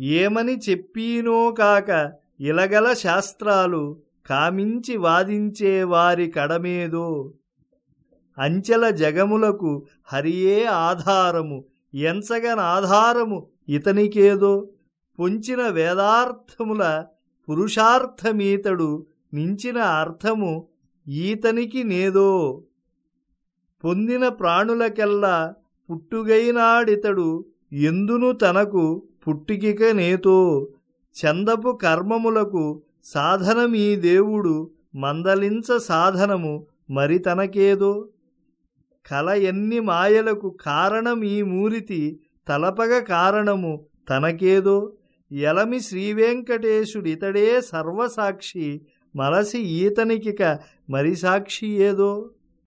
ఏమని చెప్పినో కాక ఇలగల శాస్త్రాలు కామించి వాదించే వారి కడమేదో. అంచెల జగములకు హరియే ఆధారము ఎంచగన ఆధారము ఇతనికేదో. పొంచిన వేదార్థముల పురుషార్థమీతడు మించిన అర్థము ఈతనికి నేదో. పొందిన ప్రాణులకెల్లా పుట్టుగైనాడితడు ఎందును తనకు పుట్టికిక నేతో చందపు కర్మములకు సాధనమీ దేవుడు మందలించ సాధనము మరి తనకేదో? కల ఎన్ని మాయలకు కారణమీ మూరితి తలపగ కారణము తనకేదో? ఎలమి శ్రీవేంకటేశుడితడే సర్వసాక్షి మలసి ఈతనికిక మరి సాక్షి ఏదో?